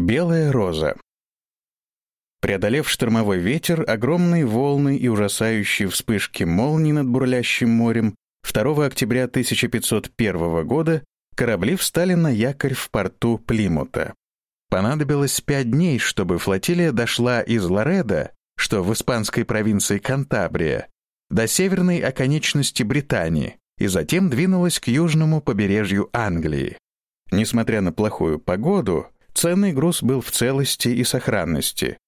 Белая роза. Преодолев штормовой ветер, огромные волны и ужасающие вспышки молний над бурлящим морем, 2 октября 1501 года корабли встали на якорь в порту Плимута. Понадобилось пять дней, чтобы флотилия дошла из Лореда, что в испанской провинции Кантабрия, до северной оконечности Британии и затем двинулась к южному побережью Англии. Несмотря на плохую погоду, Ценный груз был в целости и сохранности.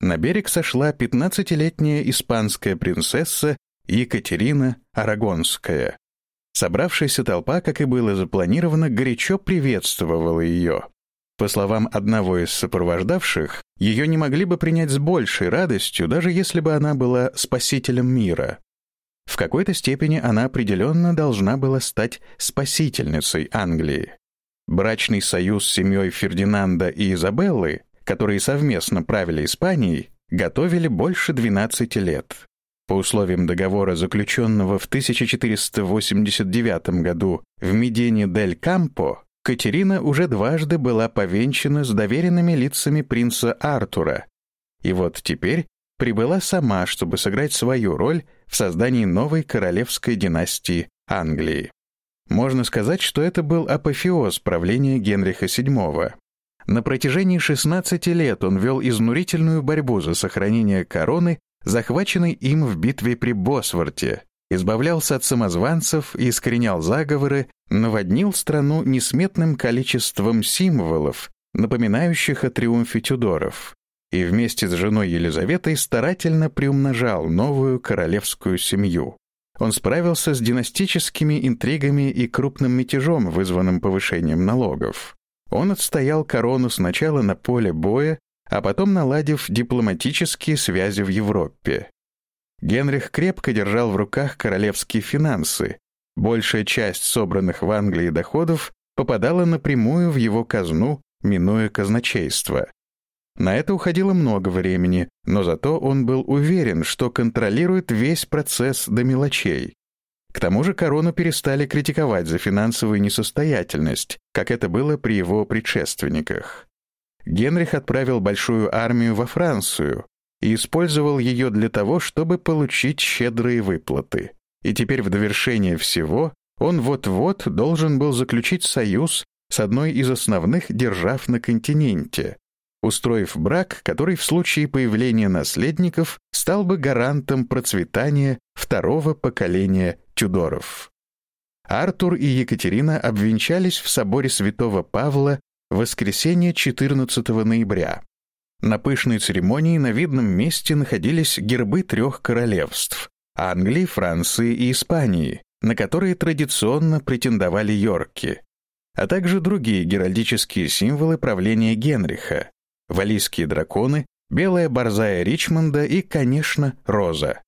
На берег сошла 15-летняя испанская принцесса Екатерина Арагонская. Собравшаяся толпа, как и было запланировано, горячо приветствовала ее. По словам одного из сопровождавших, ее не могли бы принять с большей радостью, даже если бы она была спасителем мира. В какой-то степени она определенно должна была стать спасительницей Англии. Брачный союз с семьей Фердинанда и Изабеллы, которые совместно правили Испанией, готовили больше 12 лет. По условиям договора, заключенного в 1489 году в Медине дель Кампо, Катерина уже дважды была повенчана с доверенными лицами принца Артура. И вот теперь прибыла сама, чтобы сыграть свою роль в создании новой королевской династии Англии. Можно сказать, что это был апофеоз правления Генриха VII. На протяжении 16 лет он вел изнурительную борьбу за сохранение короны, захваченной им в битве при Босворте, избавлялся от самозванцев искоренял заговоры, наводнил страну несметным количеством символов, напоминающих о триумфе Тюдоров, и вместе с женой Елизаветой старательно приумножал новую королевскую семью. Он справился с династическими интригами и крупным мятежом, вызванным повышением налогов. Он отстоял корону сначала на поле боя, а потом наладив дипломатические связи в Европе. Генрих крепко держал в руках королевские финансы. Большая часть собранных в Англии доходов попадала напрямую в его казну, минуя казначейство. На это уходило много времени, но зато он был уверен, что контролирует весь процесс до мелочей. К тому же корону перестали критиковать за финансовую несостоятельность, как это было при его предшественниках. Генрих отправил большую армию во Францию и использовал ее для того, чтобы получить щедрые выплаты. И теперь в довершение всего он вот-вот должен был заключить союз с одной из основных держав на континенте, устроив брак, который в случае появления наследников стал бы гарантом процветания второго поколения Тюдоров. Артур и Екатерина обвенчались в соборе святого Павла в воскресенье 14 ноября. На пышной церемонии на видном месте находились гербы трех королевств — Англии, Франции и Испании, на которые традиционно претендовали Йорки, а также другие геральдические символы правления Генриха, валийские драконы, белая борзая Ричмонда и, конечно, роза.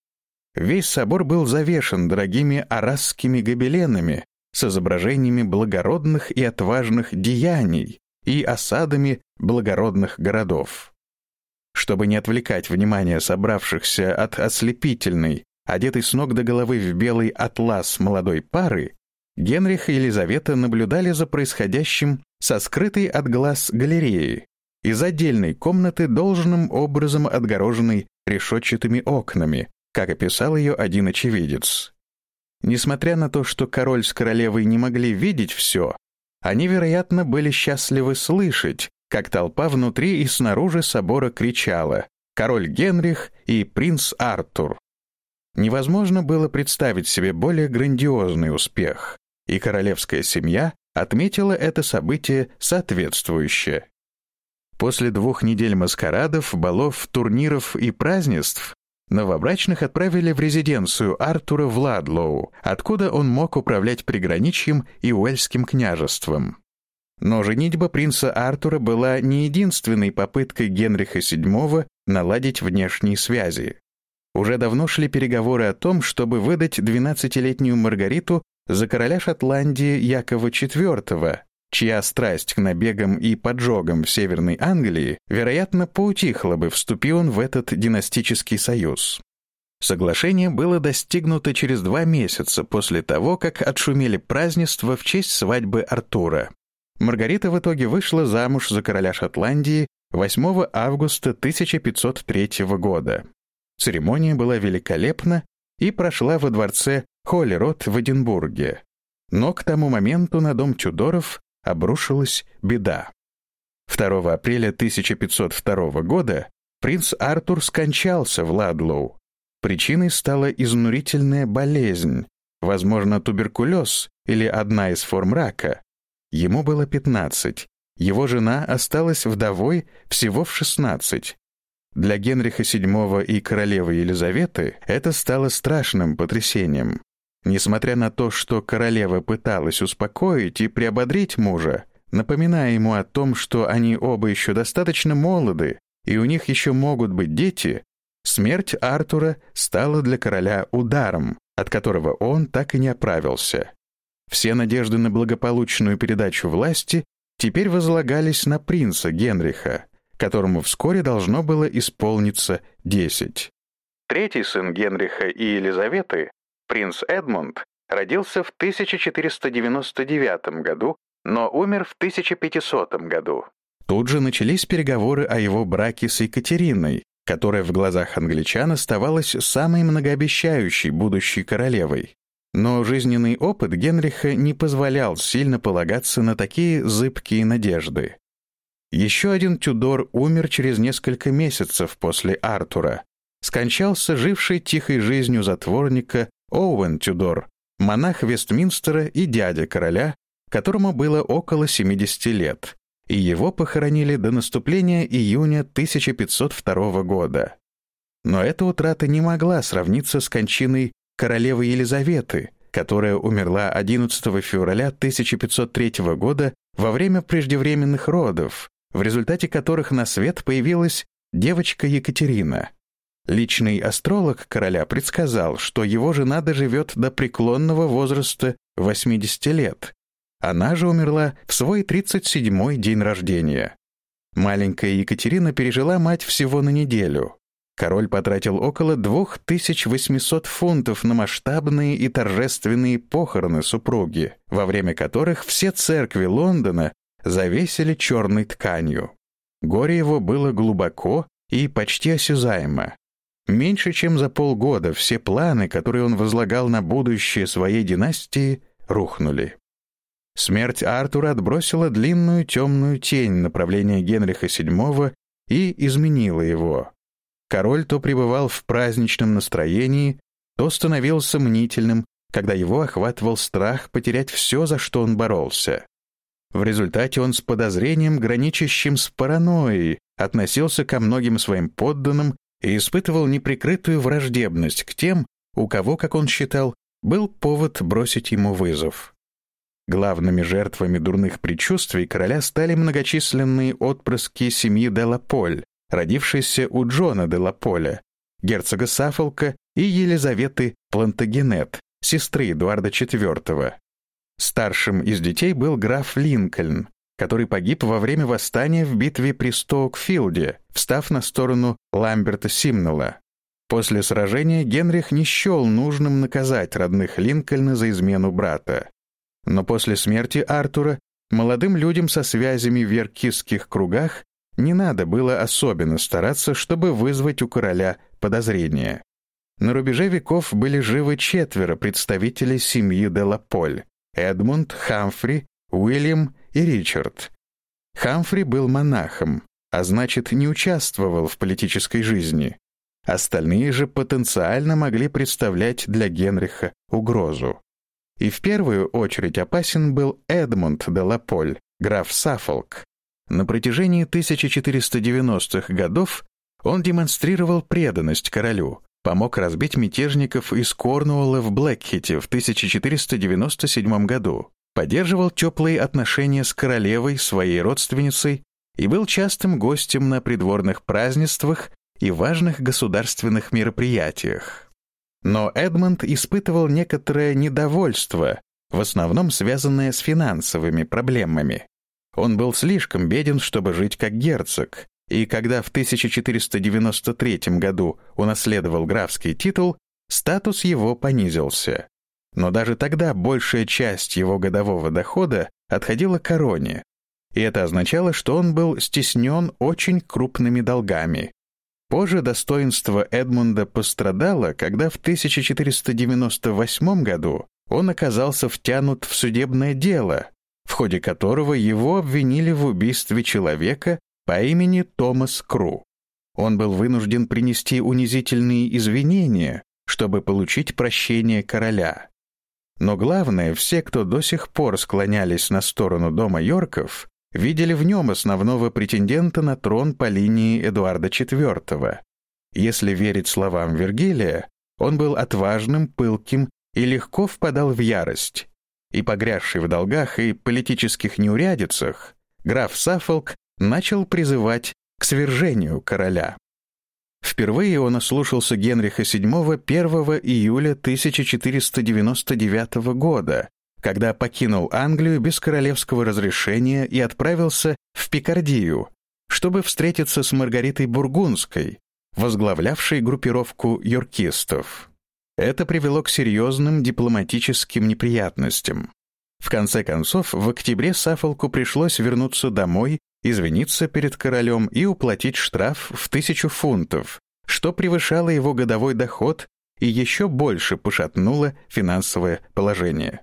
Весь собор был завешен дорогими арасскими гобеленами с изображениями благородных и отважных деяний и осадами благородных городов. Чтобы не отвлекать внимание собравшихся от ослепительной, одетой с ног до головы в белый атлас молодой пары, Генрих и Елизавета наблюдали за происходящим со скрытой от глаз галереи, из отдельной комнаты, должным образом отгороженной решетчатыми окнами, как описал ее один очевидец. Несмотря на то, что король с королевой не могли видеть все, они, вероятно, были счастливы слышать, как толпа внутри и снаружи собора кричала «Король Генрих» и «Принц Артур». Невозможно было представить себе более грандиозный успех, и королевская семья отметила это событие соответствующе. После двух недель маскарадов, балов, турниров и празднеств новобрачных отправили в резиденцию Артура в Ладлоу, откуда он мог управлять приграничьем и Уэльским княжеством. Но женитьба принца Артура была не единственной попыткой Генриха VII наладить внешние связи. Уже давно шли переговоры о том, чтобы выдать 12-летнюю Маргариту за короля Шотландии Якова IV, чья страсть к набегам и поджогам в Северной Англии, вероятно, поутихла бы, вступи он в этот династический союз. Соглашение было достигнуто через два месяца после того, как отшумели празднества в честь свадьбы Артура. Маргарита в итоге вышла замуж за короля Шотландии 8 августа 1503 года. Церемония была великолепна и прошла во дворце Холлерот в Эдинбурге. Но к тому моменту на дом Тюдоров обрушилась беда. 2 апреля 1502 года принц Артур скончался в Ладлоу. Причиной стала изнурительная болезнь, возможно, туберкулез или одна из форм рака. Ему было 15. Его жена осталась вдовой всего в 16. Для Генриха VII и королевы Елизаветы это стало страшным потрясением. Несмотря на то, что королева пыталась успокоить и приободрить мужа, напоминая ему о том, что они оба еще достаточно молоды и у них еще могут быть дети, смерть Артура стала для короля ударом, от которого он так и не оправился. Все надежды на благополучную передачу власти теперь возлагались на принца Генриха, которому вскоре должно было исполниться десять. Третий сын Генриха и Елизаветы, принц Эдмунд, родился в 1499 году, но умер в 1500 году. Тут же начались переговоры о его браке с Екатериной, которая в глазах англичан оставалась самой многообещающей будущей королевой. Но жизненный опыт Генриха не позволял сильно полагаться на такие зыбкие надежды. Еще один Тюдор умер через несколько месяцев после Артура. Скончался живший тихой жизнью затворника Оуэн Тюдор, монах Вестминстера и дядя короля, которому было около 70 лет, и его похоронили до наступления июня 1502 года. Но эта утрата не могла сравниться с кончиной королевы Елизаветы, которая умерла 11 февраля 1503 года во время преждевременных родов, в результате которых на свет появилась девочка Екатерина. Личный астролог короля предсказал, что его жена доживет до преклонного возраста 80 лет. Она же умерла в свой 37-й день рождения. Маленькая Екатерина пережила мать всего на неделю. Король потратил около 2800 фунтов на масштабные и торжественные похороны супруги, во время которых все церкви Лондона завесили черной тканью. Горе его было глубоко и почти осязаемо. Меньше чем за полгода все планы, которые он возлагал на будущее своей династии, рухнули. Смерть Артура отбросила длинную темную тень направления Генриха VII и изменила его. Король то пребывал в праздничном настроении, то становился мнительным, когда его охватывал страх потерять все, за что он боролся. В результате он с подозрением, граничащим с паранойей, относился ко многим своим подданным и испытывал неприкрытую враждебность к тем, у кого, как он считал, был повод бросить ему вызов. Главными жертвами дурных предчувствий короля стали многочисленные отпрыски семьи Делаполь, родившиеся у Джона Делаполя, герцога Сафолка и Елизаветы Плантагенет, сестры Эдуарда IV. Старшим из детей был граф Линкольн, который погиб во время восстания в битве при Стоукфилде, встав на сторону Ламберта Симнелла. После сражения Генрих не счел нужным наказать родных Линкольна за измену брата. Но после смерти Артура молодым людям со связями в веркистских кругах не надо было особенно стараться, чтобы вызвать у короля подозрения. На рубеже веков были живы четверо представителей семьи Делаполь. Эдмунд, Хамфри, Уильям и Ричард. Хамфри был монахом, а значит, не участвовал в политической жизни. Остальные же потенциально могли представлять для Генриха угрозу. И в первую очередь опасен был Эдмунд де Лаполь, граф Саффолк. На протяжении 1490-х годов он демонстрировал преданность королю, помог разбить мятежников из Корнуолла в Блэкхите в 1497 году, поддерживал теплые отношения с королевой, своей родственницей, и был частым гостем на придворных празднествах и важных государственных мероприятиях. Но Эдмонд испытывал некоторое недовольство, в основном связанное с финансовыми проблемами. Он был слишком беден, чтобы жить как герцог, и когда в 1493 году унаследовал графский титул, статус его понизился. Но даже тогда большая часть его годового дохода отходила короне, и это означало, что он был стеснен очень крупными долгами. Позже достоинство Эдмунда пострадало, когда в 1498 году он оказался втянут в судебное дело, в ходе которого его обвинили в убийстве человека по имени Томас Кру. Он был вынужден принести унизительные извинения, чтобы получить прощение короля. Но главное, все, кто до сих пор склонялись на сторону дома Йорков, видели в нем основного претендента на трон по линии Эдуарда IV. Если верить словам Вергилия, он был отважным, пылким и легко впадал в ярость. И погрязший в долгах и политических неурядицах, граф Саффолк начал призывать к свержению короля. Впервые он ослушался Генриха VII 1 июля 1499 года, когда покинул Англию без королевского разрешения и отправился в Пикардию, чтобы встретиться с Маргаритой Бургундской, возглавлявшей группировку юркистов. Это привело к серьезным дипломатическим неприятностям. В конце концов, в октябре Сафолку пришлось вернуться домой извиниться перед королем и уплатить штраф в тысячу фунтов, что превышало его годовой доход и еще больше пошатнуло финансовое положение.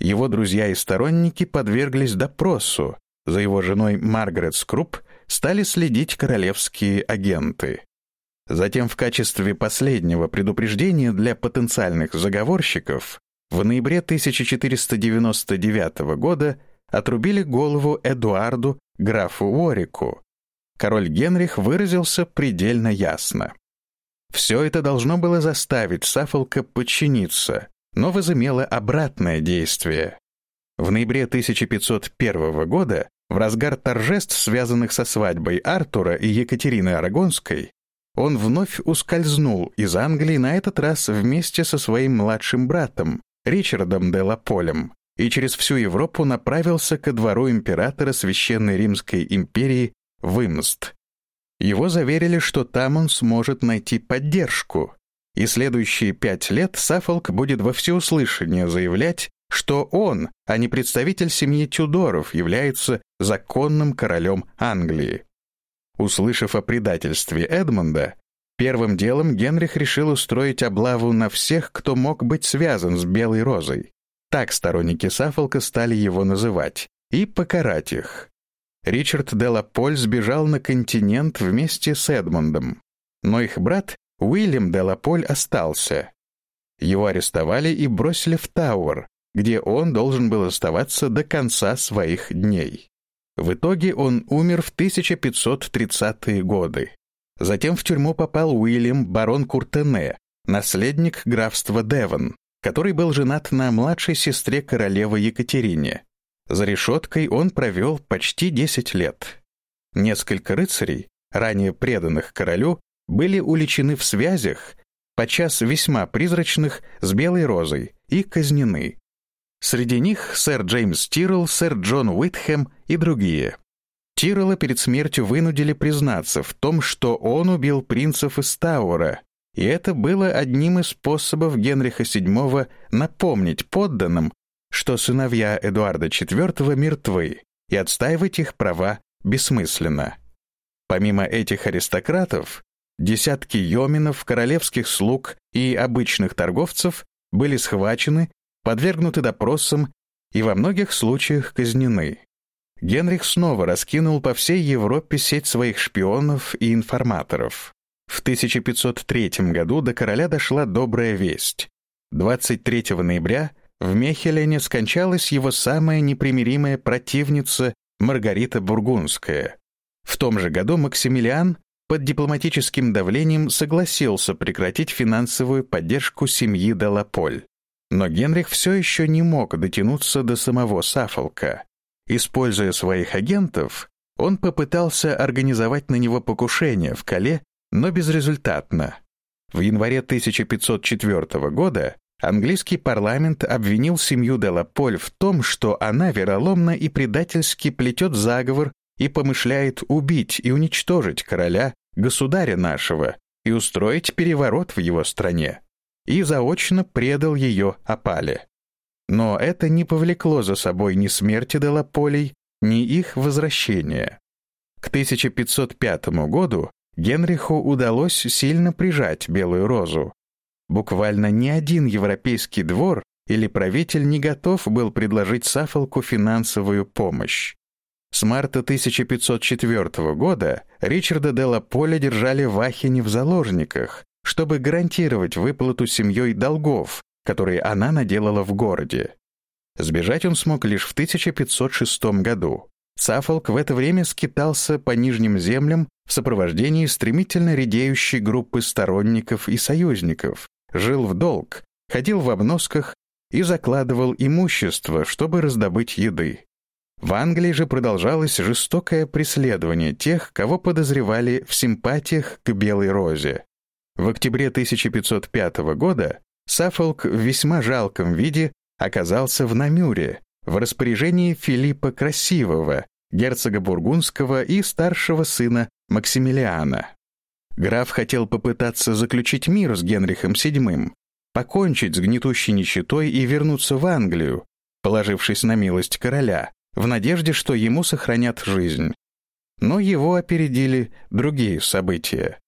Его друзья и сторонники подверглись допросу, за его женой Маргарет Скруп стали следить королевские агенты. Затем в качестве последнего предупреждения для потенциальных заговорщиков в ноябре 1499 года отрубили голову Эдуарду графу Уорику, король Генрих выразился предельно ясно. Все это должно было заставить Сафолка подчиниться, но возымело обратное действие. В ноябре 1501 года, в разгар торжеств, связанных со свадьбой Артура и Екатерины Арагонской, он вновь ускользнул из Англии на этот раз вместе со своим младшим братом, Ричардом де Лаполем, и через всю Европу направился ко двору императора Священной Римской империи в. Его заверили, что там он сможет найти поддержку, и следующие пять лет Саффолк будет во всеуслышание заявлять, что он, а не представитель семьи Тюдоров, является законным королем Англии. Услышав о предательстве Эдмунда, первым делом Генрих решил устроить облаву на всех, кто мог быть связан с Белой Розой. Так сторонники Саффолка стали его называть, и покарать их. Ричард де Лаполь сбежал на континент вместе с Эдмундом, но их брат Уильям де Лаполь остался. Его арестовали и бросили в Тауэр, где он должен был оставаться до конца своих дней. В итоге он умер в 1530-е годы. Затем в тюрьму попал Уильям барон Куртене, наследник графства Девон, который был женат на младшей сестре королевы Екатерине. За решеткой он провел почти 10 лет. Несколько рыцарей, ранее преданных королю, были уличены в связях, подчас весьма призрачных, с Белой Розой, и казнены. Среди них сэр Джеймс Тиррелл, сэр Джон Уитхэм и другие. Тиррелла перед смертью вынудили признаться в том, что он убил принцев из Тауэра, и это было одним из способов Генриха VII напомнить подданным, что сыновья Эдуарда IV мертвы, и отстаивать их права бессмысленно. Помимо этих аристократов, десятки йоминов, королевских слуг и обычных торговцев были схвачены, подвергнуты допросам и во многих случаях казнены. Генрих снова раскинул по всей Европе сеть своих шпионов и информаторов. В 1503 году до короля дошла добрая весть. 23 ноября в Мехелене скончалась его самая непримиримая противница Маргарита Бургундская. В том же году Максимилиан под дипломатическим давлением согласился прекратить финансовую поддержку семьи Делаполь. Но Генрих все еще не мог дотянуться до самого Сафолка. Используя своих агентов, он попытался организовать на него покушение в Кале но безрезультатно. В январе 1504 года английский парламент обвинил семью Делаполь в том, что она вероломно и предательски плетет заговор и помышляет убить и уничтожить короля, государя нашего, и устроить переворот в его стране, и заочно предал ее опале. Но это не повлекло за собой ни смерти Делаполей, ни их возвращения. К 1505 году Генриху удалось сильно прижать Белую розу. Буквально ни один европейский двор или правитель не готов был предложить Сафолку финансовую помощь. С марта 1504 года Ричарда де ла Поля держали в Ахене в заложниках, чтобы гарантировать выплату семьей долгов, которые она наделала в городе. Сбежать он смог лишь в 1506 году. Сафолк в это время скитался по нижним землям в сопровождении стремительно редеющей группы сторонников и союзников, жил в долг, ходил в обносках и закладывал имущество, чтобы раздобыть еды. В Англии же продолжалось жестокое преследование тех, кого подозревали в симпатиях к Белой Розе. В октябре 1505 года Саффолк в весьма жалком виде оказался в Намюре, в распоряжении Филиппа Красивого, герцога Бургундского и старшего сына Максимилиана. Граф хотел попытаться заключить мир с Генрихом VII, покончить с гнетущей нищетой и вернуться в Англию, положившись на милость короля, в надежде, что ему сохранят жизнь. Но его опередили другие события.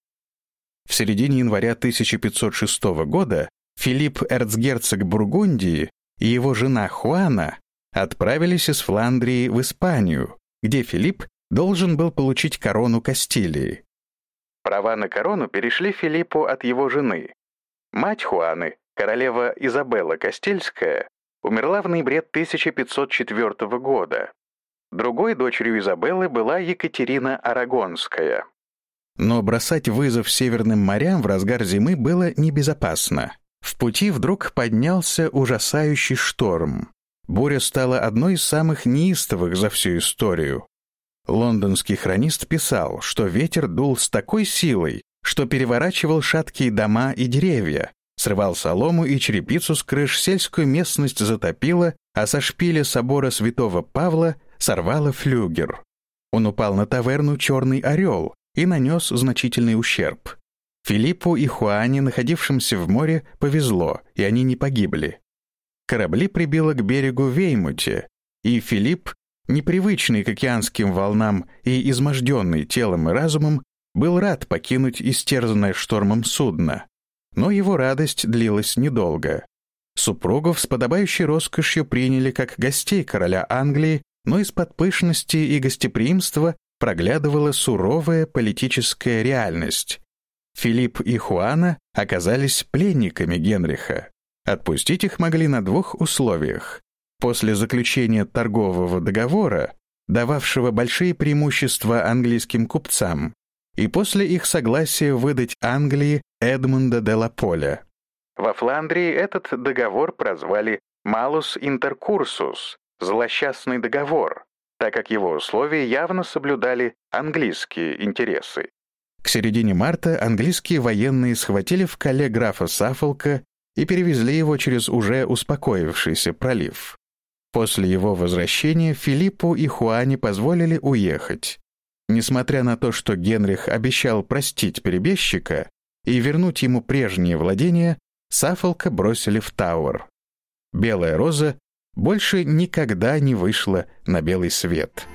В середине января 1506 года Филипп эрцгерцог Бургундии и его жена Хуана отправились из Фландрии в Испанию, где Филипп должен был получить корону Кастилии. Права на корону перешли Филиппу от его жены. Мать Хуаны, королева Изабелла Кастильская, умерла в ноябре 1504 года. Другой дочерью Изабеллы была Екатерина Арагонская. Но бросать вызов северным морям в разгар зимы было небезопасно. В пути вдруг поднялся ужасающий шторм. Буря стала одной из самых неистовых за всю историю. Лондонский хронист писал, что ветер дул с такой силой, что переворачивал шаткие дома и деревья, срывал солому и черепицу с крыш, сельскую местность затопило, а со шпиля собора святого Павла сорвало флюгер. Он упал на таверну «Черный орел» и нанес значительный ущерб. Филиппу и Хуане, находившимся в море, повезло, и они не погибли. Корабли прибило к берегу Веймуте, и Филипп, непривычный к океанским волнам и изможденный телом и разумом, был рад покинуть истерзанное штормом судно. Но его радость длилась недолго. Супругов с подобающей роскошью приняли как гостей короля Англии, но из-под пышности и гостеприимства проглядывала суровая политическая реальность. Филипп и Хуана оказались пленниками Генриха. Отпустить их могли на двух условиях. После заключения торгового договора, дававшего большие преимущества английским купцам, и после их согласия выдать Англии Эдмунда де ла Поля. Во Фландрии этот договор прозвали «Малус интеркурсус» — «злосчастный договор», так как его условия явно соблюдали английские интересы. К середине марта английские военные схватили в Кале графа Саффолка и перевезли его через уже успокоившийся пролив. После его возвращения Филиппу и Хуане позволили уехать. Несмотря на то, что Генрих обещал простить перебежчика и вернуть ему прежние владения, Саффолка бросили в Тауэр. Белая роза больше никогда не вышла на белый свет.